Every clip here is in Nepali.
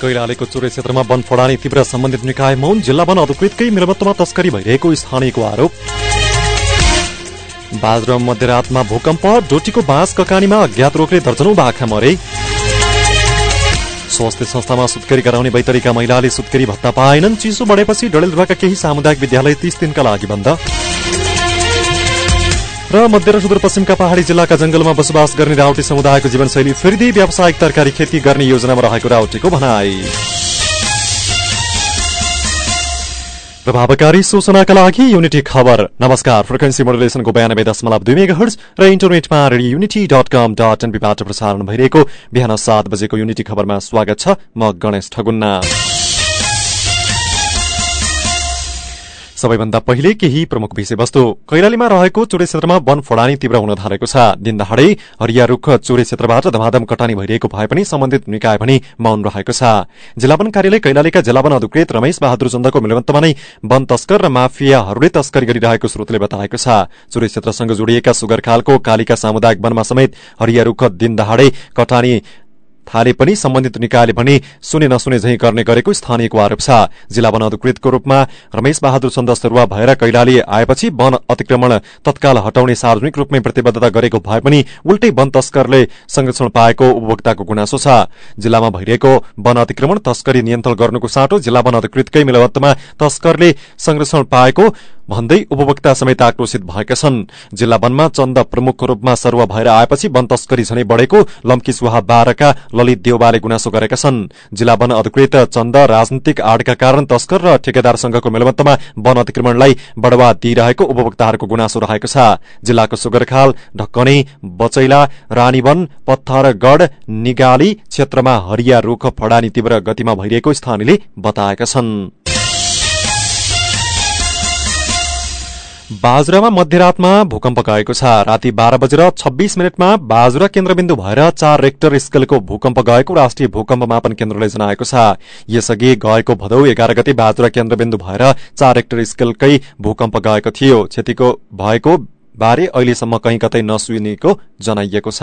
कैलालीको चुरे क्षेत्रमा वन फोडानी तीव्र सम्बन्धित निकाय मौन जिल्ला वन अधिकृतकै मिलमत्तमा तस्करी भइरहेको स्थानीयको आरोप। बाजरा मध्यरातमा भूकम्प डोटीको बाँस ककानीमा अज्ञात रोगले दर्जनौ बाख्रा मरे। स्वास्थ्य संस्थामा सुत्केरी गराउने बैतरीका महिलाले सुत्केरी भत्ता पाएनन् चिसो बढेपछि डडेलधुवाका केही सामुदायिक विद्यालय तीस दिनका लागि बन्द। र मध्य र सुदूरपश्चिमका पहाड़ी जिल्लाका जंगलमा बसोबास गर्ने राउटी समुदायको जीवनशैली फेरिँदै व्यावसायिक तरकारी खेती गर्ने योजनामा रहेको राउटीको भनाई। प्रभावकारी सूचनाका लागि युनिटी खबर। नमस्कार फ्रिक्वेन्सी मोडुलेसनको बयानब्बे दशमलव दुई मेगा हर्ज र इन्टरनेटमा radio unity dot com dot एनपीबाट प्रसारण भइरहेको बिहान सात बजेको युनिटी खबरमा स्वागत छ म गणेश ठगुन्ना। सबैभन्दा पहिले केही प्रमुख विषयवस्तु। कैलालीमा रहेको चुरे क्षेत्रमा वन फोडानी तीव्र हुन थालेको छ। दिन दहाड़ै हरिया रूख चुरे क्षेत्रबाट धमाधम कटानी भइरहेको भए पनि सम्बन्धित निकाय पनि मौन रहेको छ। जिल्ला वन कार्यालय कैलालीका जिल्ला वन अधिकृत रमेश बहादुर चन्दको मिलवन्तमा नै वन तस्कर र माफियाहरूले तस्करी गरिरहेको स्रोतले बताएको छ। चुरे क्षेत्रसँग जोडिएका सुगरखालको कालिका सामुदायिक वनमा समेत हरिया रूख दिन दहाड़ै कटानी थाले पनि सम्बन्धित निकायले भने सुने नसुने झै गर्ने गरेको स्थानीयको आरोप छ। जिल्ला वन अधिकृतको रूपमा रमेश बहादुर चन्द सरुवा भएर कैलाली आएपछि वन अतिक्रमण तत्काल हटाउने सार्वजनिक रूपमै प्रतिबद्धता गरेको भए पनि उल्टै वन तस्करले संरक्षण पाएको उपभोक्ताको गुनासो छ। जिल्लामा भइरहेको वन अतिक्रमण तस्करी नियन्त्रण गर्नुको साटो जिल्ला वन अधिकृतकै मिलवत्तमा तस्करले संरक्षण पाएको भन्दै उपभोक्ता समेत आक्रोशित भएका छन्। जिल्ला वनमा चन्द प्रमुख रूपमा सरुवा भएर आएपछि वन तस्करी झनै बढ़ेको लम्की सुहा बाह्रका ललित देवबाले गुनासो गरेका छन्। जिल्ला वन अधिकृत चन्द राजनीतिक आडका कारण तस्कर र ठेकेदारसँगको मेलमन्तमा वन अतिक्रमणलाई बढ़ावा दिइरहेको उपभोक्ताहरूको गुनासो रहेको छ। जिल्लाको सुगरखाल ढक्कने बचैला रानीवन पत्थरगढ़ निगाली क्षेत्रमा हरिया रूख फडानी तीव्र गतिमा भइरहेको स्थानीयले बताएका छन्। बाजुरामा मध्यरातमा भूकम्प गएको छ। राति बाह्र बजेर छब्बीस मिनटमा बाजुरा केन्द्रबिन्दु भएर चार रेक्टर स्केलको भूकम्प गएको राष्ट्रिय भूकम्प मापन केन्द्रले जनाएको छ। यसअघि गएको भदौ एघार गते बाजुरा केन्द्रबिन्दु भएर चार रेक्टर स्केलकै भूकम्प गएको थियो। क्षतिको भएको बारे अहिलेसम्म कहीँ कतै नसुनिएको जनाइएको छ।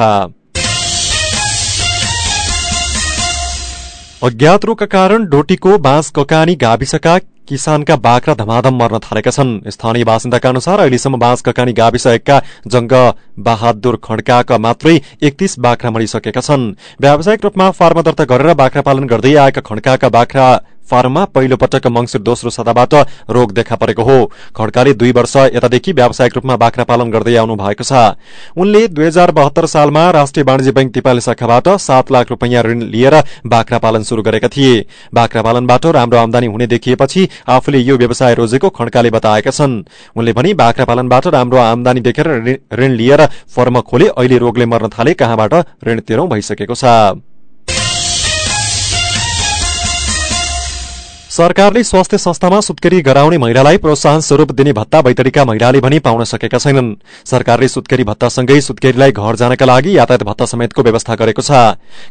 अज्ञात रोगका कारण डोटीको बाँस ककानी गाविसका किसानका बाख्रा धमाधम मर्न थालेका छन्। स्थानीय बासिन्दाका अनुसार अहिलेसम्म बाँस ककानी गाविस एकका जंग बहादुर खड्काका मात्रै एकतीस बाख्रा मरिसकेका छन्। व्यावसायिक रूपमा फार्म दर्ता गरेर बाख्रा पालन गर्दै आएका खड्काका बाख्रा फार्ममा पहिलो पटक दोस्रो सदाबाट रोग देखा परेको हो। खड्काले दुई वर्ष यतादेखि व्यावसायिक रूपमा बाख्रा पालन गर्दै आउनु भएको छ। उनले दुई हजार बहत्तर सालमा राष्ट्रिय वाणिज्य बैंक तिपाली शाखाबाट सात लाख रूपियाँ ऋण लिएर बाख्रा पालन शुरू गरेका थिए। बाख्रा पालनबाट राम्रो आमदानी हुने देखिएपछि आफूले यो व्यवसाय रोजेको खड्काले बताएका छन्। उनले भने बाख्रा पालनबाट राम्रो आमदानी देखेर ऋण लिएर फर्म खोले अहिले रोगले मर्न थाले कहाँबाट ऋण तेह्रौं भइसकेको छ। सरकारले स्वास्थ्य संस्थामा सुत्केरी गराउने महिलालाई प्रोत्साहन स्वरूप दिने भत्ता बैतडीका महिलाले पनि पाउन सकेका छैनन्। सरकारले सुत्केरी भत्तासँगै सुत्केरीलाई घर जानका लागि यातायात भत्ता समेतको व्यवस्था गरेको छ।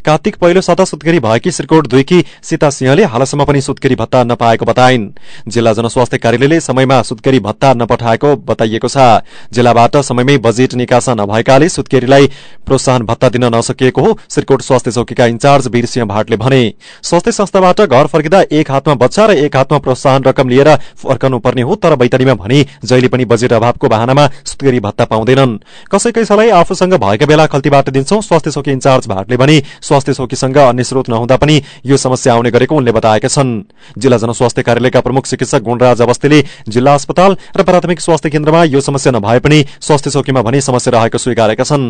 कार्तिक पहिलो सता सुत्केरी भएकी श्रीकोट दुईकी सीता सिंहले हालसम्म पनि सुत्केरी भत्ता नपाएको बताइन्। जिल्ला जनस्वास्थ्य कार्यालयले समयमा सुत्केरी भत्ता नपठाएको बताइएको छ। जिल्लाबाट समयमै बजेट निकासा नभएकाले सुत्केरीलाई प्रोत्साहन भत्ता दिन नसकिएको हो श्रीकोट स्वास्थ्य चौकीका इन्चार्ज वीरसिंह भाटले भने। स्वास्थ्य संस्थाबाट घर फर्किँदा एक हातमा बच्चा र एक हातमा प्रोत्साहन रकम लिएर फर्कनु पर्ने हो तर बैतडीमा भने जहिले पनि बजेट अभावको बहानामा सुत्केरी भत्ता पाउँदैनन्। कसै कैसालाई आफूसँग भएका बेला खल्तीबाट दिन्छौं स्वास्थ्य चौकी इन्चार्ज भाटले भने स्वास्थ्य चौकीसँग अन्य स्रोत नहुँदा पनि यो समस्या आउने गरेको उनले बताएका छन्। जिल्ला जनस्वास्थ्य कार्यालयका प्रमुख चिकित्सक गुणराज अवस्थीले जिल्ला अस्पताल र प्राथमिक स्वास्थ्य केन्द्रमा यो समस्या नभए पनि स्वास्थ्य चौकीमा भने समस्या रहेको स्वीकारेका छन्।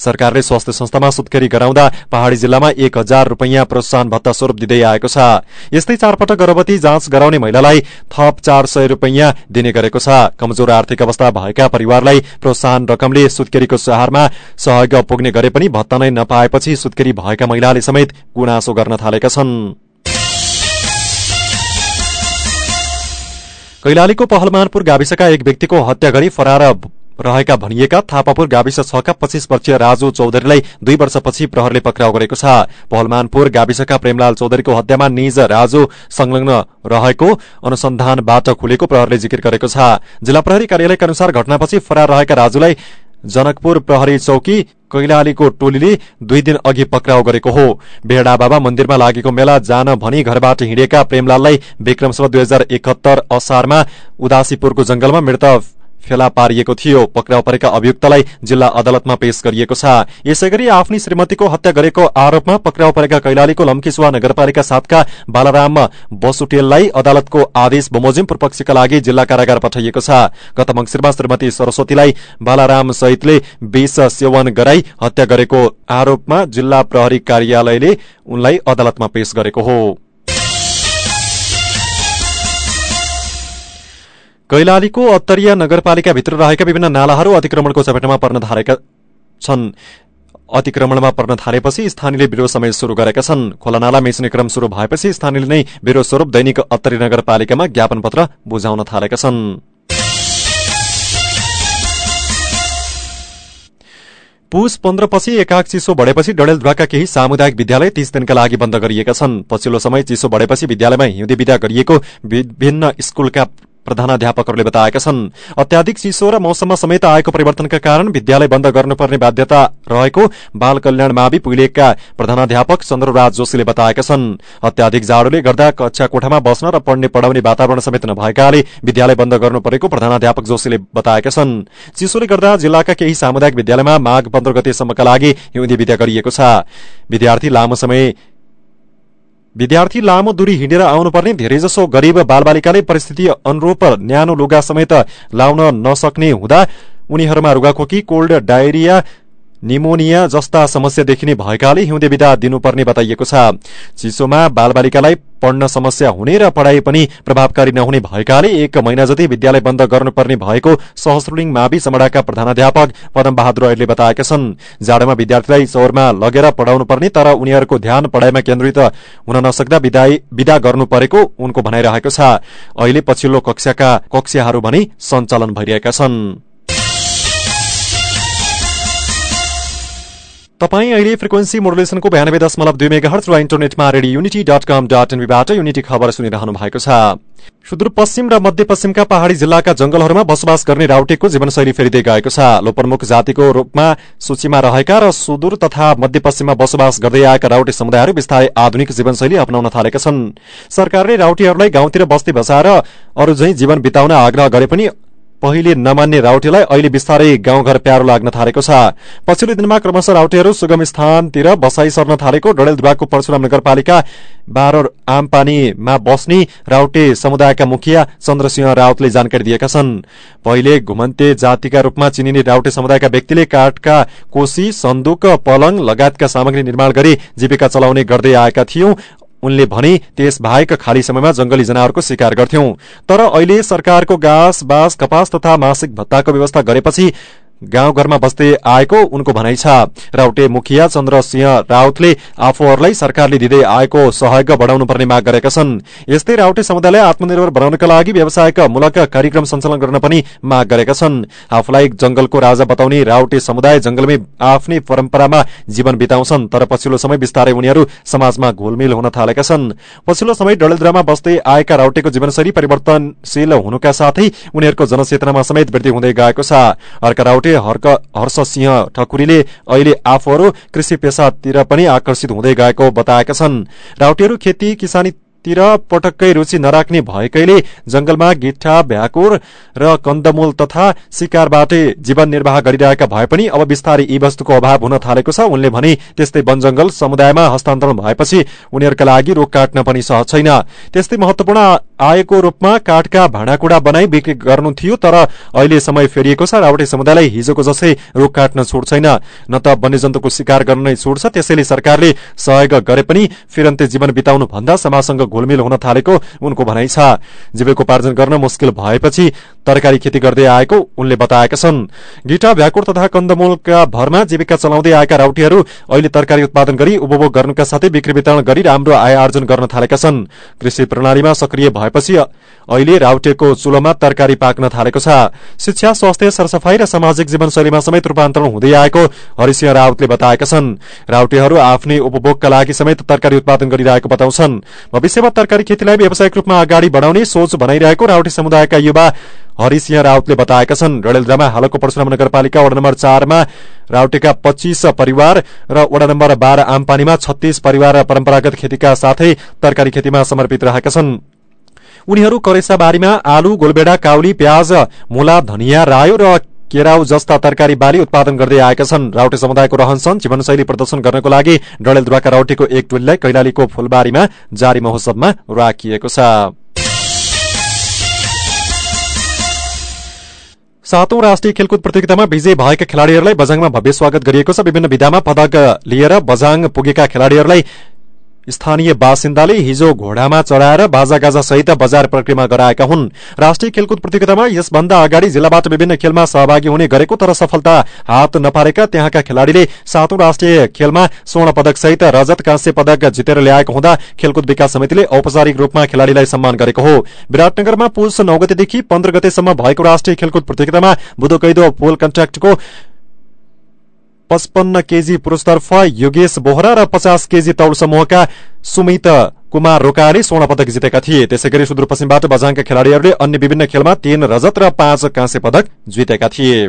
सरकारले स्वास्थ्य संस्थामा सुत्केरी गराउँदा पहाड़ी जिल्लामा एक हजार रूपियाँ प्रोत्साहन भत्ता स्वरूप दिँदै आएको छ। यस्तै चारपटक गर्भवती जाँच गराउने महिलालाई थप चार सय रूपियाँ दिने गरेको छ। कमजोर आर्थिक अवस्था भएका परिवारलाई प्रोत्साहन रकमले सुत्केरीको सहारमा सहयोग पुग्ने गरे पनि भत्ता नै नपाएपछि सुत्केरी भएका महिलाले समेत गुनासो गर्न थालेका छन्। कैलालीको पहलमानपुर गाविसका एक व्यक्तिको हत्या गरी फरार रहेका भनिएका थापापुर गाविस छका पच्चीस वर्षीय राजु चौधरीलाई दुई वर्षपछि प्रहरले पक्राउ गरेको छ। पहलमानपुर गाविसका प्रेमलाल चौधरीको हत्यामा निज राजु संलग्न रहेको अनुसन्धानबाट खुलेको प्रहरले जिकिर गरेको छ। जिल्ला प्रहरी कार्यालयका अनुसार घटनापछि फरार रहेका राजुलाई जनकपुर प्रहरी चौकी कैलालीको टोलीले दुई दिन अघि पक्राउ गरेको हो। बेहडा बाबा मन्दिरमा लागेको मेला जान भनी घरबाट हिँडेका प्रेमलाललाई विक्रमसभा दुई हजार एकहत्तर असारमा उदासीपुरको जंगलमा मृत फेला पारिएको थियो। पक्राउ परेका अभियुक्तलाई जिल्ला अदालतमा पेश गरिएको छ। यसैगरी आफ्नी श्रीमतीको हत्या गरेको आरोपमा पक्राउ परेका कैलालीको लम्कीसुवा नगरपालिका सातका बालाराम बसुटेललाई अदालतको आदेश बमोजिम पूर्वपक्षका लागि जिल्ला कारागार पठाइएको छ। गत मंगिरमा श्रीमती सरस्वतीलाई बालाराम सहितले विष सेवन गराई हत्या गरेको आरोपमा जिल्ला प्रहरी कार्यालयले उनलाई अदालतमा पेश गरेको हो। कैलालीको अत्तरिया नगरपालिकाभित्र रहेका विभिन्न नालाहरू अतिक्रमणको चपेटमा पर्न थालेका छन्। अतिक्रमणमा पर्न थालेपछि स्थानीयले विरोध समेत शुरू गरेका छन्। खोलानाला मेच्ने क्रम शुरू भएपछि स्थानीयले नै विरोध स्वरूप दैनिक अत्तरी नगरपालिकामा ज्ञापन पत्र बुझाउन थालेका छन्। पुष पन्ध्रपछि एकाक चिसो बढेपछि डडेलधुराका केही सामुदायिक विद्यालय तीस दिनका लागि बन्द गरिएका छन्। पछिल्लो समय चिसो बढेपछि विद्यालयमा हिउँदे विदा गरिएको विभिन्न स्कूलका प्रधानाध्यापकहरूले बताएका छन् अत्याधिक चिसो र मौसममा समेत आएको परिवर्तनका कारण विद्यालय बन्द गर्नुपर्ने बाध्यता रहेको बाल कल्याण मावि पुइलेकका प्रधानाध्यापक चन्द्रराज जोशीले बताएका छन् अत्याधिक जाडोले गर्दा कक्षा कोठामा बस्न र पढ्ने पढाउने वातावरण समेत नभएकाले विद्यालय बन्द गर्नु परेको प्रधानाध्यापक जोशीले बताएका छन् चिसोले गर्दा जिल्लाका केही सामुदायिक विद्यालयमा माघ पन्ध्र गतेसम्मका लागि हिउँदी विद्या गरिएको छ विद्यार्थी लामो समय विद्यार्थी लामो दूरी हिँडेर आउनुपर्ने धेरैजसो गरीब बालबालिकाले परिस्थिति अनुरूप न्यानो लुगा समेत लाउन नसक्ने हुँदा उनीहरूमा रुगाखोकी कोल्ड डायरिया निमोनिया जस्ता समस्या देखिने भएकाले हिउँदे विदा दिनुपर्ने बताइएको छ। चिसोमा बालबालिकालाई पढ्न समस्या हुने र पढ़ाई पनि प्रभावकारी नहुने भएकाले एक महिना जति विद्यालय बन्द गर्नुपर्ने भएको सहस्रुलिङ मावि चमडाका प्रधानाध्यापक पदम बहादुर अहिले बताएका छन्। जाडोमा विद्यार्थीलाई चौरमा लगेर पढ़ाउनु पर्ने तर उनीहरूको ध्यान पढ़ाइमा केन्द्रित हुन नसक्दा विदा गर्नु परेको उनको भनाइरहेको छ। अहिले पछिल्लो कक्षाका कक्षाहरू भने सञ्चालन भइरहेका छन्। तपाईँ अहिले फ्रिक्वेन्सी मोडुलेसनको बयानब्बे दशमलव दुई मेगा हर्च र इन्टरनेटमा Radio Unity dot com dot एनबीबाट unity खबर सुनिरहनु भएको छ। सुदूरपश्चिम र मध्यपश्चिमका पहाड़ी जिल्लाका जंगलहरूमा बसोबास गर्ने राउटेको जीवनशैली फेरिँदै गएको छ। लोपरमुख जातिको रूपमा सूचीमा रहेका र सुदूर तथा मध्यपश्चिममा बसोबास गर्दै आएका राउटे समुदायहरू विस्तारै आधुनिक जीवनशैली अपनाउन थालेका छन्। सरकारले राउटेहरूलाई गाउँतिर बस्ती बसाएर अरू जीवन बिताउन आग्रह गरे पनि पहिले नमान्ने राउटेलाई अहिले बिस्तारै गाउँघर प्यारो लाग्न थालेको छ। पछिल्लो दिनमा क्रमशः राउटेहरू सुगम स्थानतिर बसाई सर्न थालेको डडेलधुवाको परशुराम नगरपालिका बाह्र आमपानीमा बस्ने राउटे समुदायका मुखिया चन्द्रसिंह राउतले जानकारी दिएका छन्। पहिले घुमन्ते जातिका रूपमा चिनिने राउटे समुदायका व्यक्तिले काठका कोशी सन्दुक पलङ लगायतका सामग्री निर्माण गरी जीविका चलाउने गर्दै आएका थियौं। उनले भने त्यस बाहेक खाली समयमा जंगली जनावरको शिकार गर्थ्यौं। तर अहिले सरकारको घाँस बाँस कपास तथा मासिक भत्ताको व्यवस्था गरेपछि गाउँघरमा बस्दै आएको उनको भनाइ छ। राउटे मुखिया चन्द्र सिंह राउतले आफूहरूलाई सरकारले दिँदै आएको सहयोग बढ़ाउनु पर्ने माग गरेका छन्। यस्तै राउटे समुदायलाई आत्मनिर्भर बनाउनका लागि व्यवसायका मूलक कार्यक्रम सञ्चालन गर्न पनि माग गरेका छन्। आफूलाई जंगलको राजा बताउने राउटे समुदाय जंगलमै आफ्नै परम्परामा जीवन बिताउँछन् तर पछिल्लो समय बिस्तारै उनीहरू समाजमा घोलमेल हुन थालेका छन्। पछिल्लो समय डडेलद्रामा बस्दै आएका राउटेको जीवनशैली परिवर्तनशील हुनुका साथै उनीहरूको जनचेतनामा समेत वृद्धि हुँदै गएको छ। अर्का राउटे हर्ष सिंह ठकुरीले अहिले आफूहरू कृषि पेसातिर पनि आकर्षित हुँदै गएको बताएका छन्। राउटेहरू खेती किसानी तिर पटक्कै रुचि नराख्ने भएकैले जंगलमा गिट्ठा भ्याकुर र कन्दमूल तथा शिकारबाटै जीवन निर्वाह गरिरहेका भए पनि अब बिस्तारै यी वस्तुको अभाव हुन थालेको छ। उनले भने त्यस्तै वन जंगल समुदायमा हस्तान्तरण भएपछि उनीहरूका लागि रोग काट्न पनि सहज छैन। त्यस्तै महत्वपूर्ण आएको रूपमा काठका भाँडाकुँडा बनाई बिक्री गर्नु थियो तर अहिले समय फेरिएको छ रावटे समुदायलाई हिजोको जसै रोग काट्न छुट छैन। न त वन्यजन्तुको शिकार गर्न नै छुट छ त्यसैले सरकारले सहयोग गरे पनि फिरन्ते जीवन बिताउनु भन्दा समाजसँग घुलमिल हुन थालेको उनको भनाइ छ। जीविकोपार्जन गर्न मुस्किल भएपछि तरकारी खेती गर्दै आएको उनले बताएका छन्। गिटा भ्याकुर तथा कन्दमूलका भरमा जीविका चलाउँदै आएका राउटीहरू अहिले तरकारी उत्पादन गरी उपभोग गर्नुका साथै बिक्री वितरण गरी राम्रो आय आर्जन गर्न थालेका छन्। कृषि प्रणालीमा सक्रिय भए भएपछि अहिले राउटेको चुलोमा तरकारी पाक्न थालेको छ। शिक्षा स्वास्थ्य सरसफाई र सामाजिक जीवनशैलीमा समेत रूपान्तरण हुँदै आएको हरिसिंह राउतले बताएका छन्। राउटेहरू आफ्नै उपभोगका लागि समेत तरकारी उत्पादन गरिरहेको बताउँछन्। भविष्यमा तरकारी खेतीलाई व्यावसायिक रूपमा अगाडि बढ़ाउने सोच बनाइरहेको राउटे समुदायका युवा हरिसिंह राउतले बताएका छन्। रडेलद्रामा हालको परशुराम नगरपालिका वडा नम्बर चारमा राउटेका पच्चीस परिवार र वडा नम्बर बाह्र आमपानीमा छत्तीस परिवार परम्परागत खेतीका साथै तरकारी खेतीमा समर्पित रहेका छन्। उनीहरू करेसाबारीमा आलु गोलबेडा काउली प्याज मुला धनियाँ रायो र केराउ जस्ता तरकारी बाली उत्पादन गर्दै आएका छन्। राउटे समुदायको रहनसहन जीवनशैली प्रदर्शन गर्नको लागि डडेलद्वाका राउटेको एक टोलीलाई कैलालीको फूलबारीमा जारी महोत्सवमा राखिएको छ। सातौं राष्ट्रिय खेलकुद प्रतियोगितामा विजय भएका खेलाड़ीहरूलाई बजाङमा भव्य स्वागत गरिएको छ। विभिन्न विधामा पदक लिएर बजाङ पुगेका खेलाड़ीहरूलाई स्थानीय बासिन्दाले हिजो घोडामा चढ़ाएर बाजागाजा सहित बजार प्रक्रियामा गराएका हुन्। राष्ट्रिय खेलकुद प्रतियोगितामा यसभन्दा अगाडि जिल्लाबाट विभिन्न खेलमा सहभागी हुने गरेको तर सफलता हात नपारेका त्यहाँका खेलाड़ीले सातौं राष्ट्रिय खेलमा स्वर्ण पदक सहित रजत काँस्य पदक जितेर ल्याएको हुँदा खेलकुद विकास समितिले औपचारिक रूपमा खेलाड़ीलाई सम्मान गरेको हो। विराटनगरमा पुष नौ गतेदेखि पन्ध्र गतेसम्म भएको राष्ट्रिय खेलकुद प्रतियोगितामा बुधोकैदो पोल कन्ट्राक्टको पचपन्न केजी पुरूषतर्फ योगेश बोहरा र पचास केजी तौल समूहका सुमित कुमार रोकाले स्वर्ण पदक जितेका थिए। त्यसै गरी सुदूरपश्चिमबाट बजाङका खेलाड़ीहरूले अन्य विभिन्न खेलमा तीन रजत र पाँच काँस्य पदक जितेका थिए।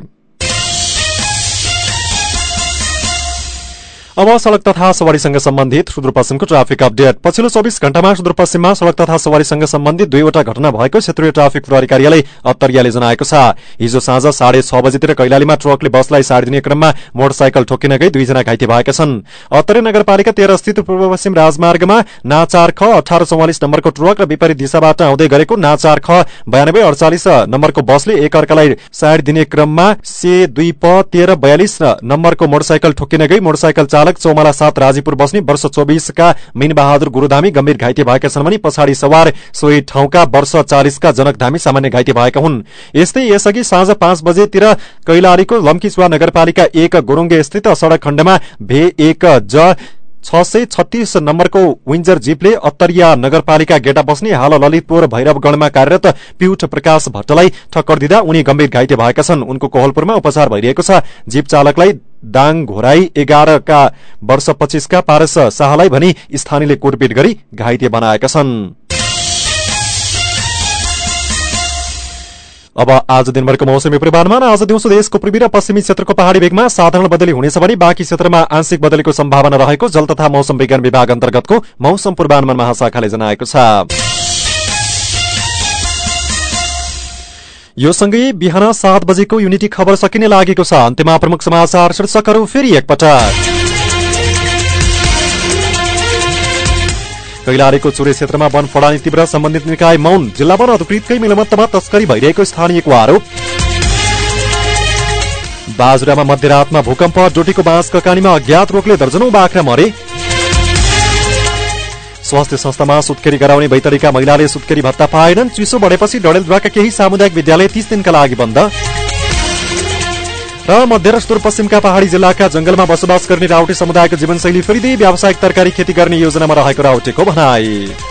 अब सड़क तथा सवारीसँग सम्बन्धित सुदूरपश्चिमको ट्राफिक अपडेट। पछिल्लो चौबिस घण्टामा सुदूरपश्चिममा सड़क तथा सवारीसँग सम्बन्धित दुईवटा घटना भएको क्षेत्रीय ट्राफिक प्रहरी कार्यालय अत्तरियाले जनाएको छ। हिजो साँझ साढे छ बजीतिर कैलालीमा ट्रकले बसलाई साइड दिने क्रममा मोटरसाइकल ठोकिन गई दुईजना घाइते भएका छन्। अत्तरे नगरपालिका तेह्र स्थित पूर्व पश्चिम राजमार्गमा नाचार ख अठार चौवालिस नम्बरको ट्रक र विपरीत दिशाबाट आउँदै गरेको नाचार ख बयानब्बे अडचालिस नम्बरको बसले एक अर्कालाई साइड दिने क्रममा से दुई प तेह्र बयालिस नम्बरको मोटरसाइकल ठोकिन गई मोटरसाइकल चालक चौमाला सात राजीपुर बस्ने वर्ष चौबिसका मिनबहादुर गुरूधामी गम्भीर घाइते भएका छन् भने पछाडि सवार सोही ठाउँका वर्ष चालिसका जनक धामी सामान्य घाइते भएका हुन्। यस्तै यसअघि साँझ पाँच बजेतिर कैलालीको लम्कीचुवा नगरपालिका एक गुरूङ्गे स्थित सड़क खण्डमा भे एक ज छ सय छत्तीस नम्बरको विन्जर जीपले अत्तरिया नगरपालिका गेटा बस्ने हाल ललितपुर भैरवगढ़मा कार्यरत पीयूष प्रकाश भट्टलाई ठक्कर दिँदा उनी गम्भीर घाइते भएका छन्। उनको कोहलपुरमा उपचार भइरहेको छ। जीप चालकलाई दाङ घोराई एघारका वर्ष पच्चीसका पारस शाहलाई भनी स्थानीयले कुटपिट गरी घाइते बनाएका छन्। अब आज दिनभरको मौसमी पूर्वानुमान। आज दिउँसो देशको पूर्वी र पश्चिमी क्षेत्रको पहाड़ी भेगमा साधारण बदली हुनेछ भने बाँकी क्षेत्रमा आंशिक बदलीको सम्भावना रहेको जल तथा मौसम विज्ञान विभाग अन्तर्गतको मौसम पूर्वानुमान महाशाखाले जनाएको छ। यो सँगै बिहान सात बजेको युनिटी खबर सकिने लागेको छ। अन्त्यमा प्रमुख समाचार शीर्षकहरू फेरि एकपटक। कैलालीको चुरे क्षेत्रमा वन फडानी तीव्र सम्बन्धित निकाय मौन। जिल्ला वन अधिकृतकै मिलमत्तमा तस्करी भइरहेको स्थानीयको आरोप। बाजुरामा मध्यरातमा भूकम्प डोटीको बाँस ककानीमा अज्ञात रोगले दर्जनौ बाख्रा मरे। स्वास्थ्य संस्थामा सुत्केरी गराउने बैतडीका महिलाले सुत्केरी भत्ता पाएनन्। चिसो बढेपछि डडेलद्वाका केही सामुदायिक विद्यालय तीस दिनका लागि बन्द। र मध्य र सुदूरपश्चिमका पहाड़ी जिल्लाका जंगलमा बसोबास गर्ने राउटे समुदायको जीवनशैली फेरिँदै व्यावसायिक तरकारी खेती गर्ने योजनामा रहेको राउटेको भनाई।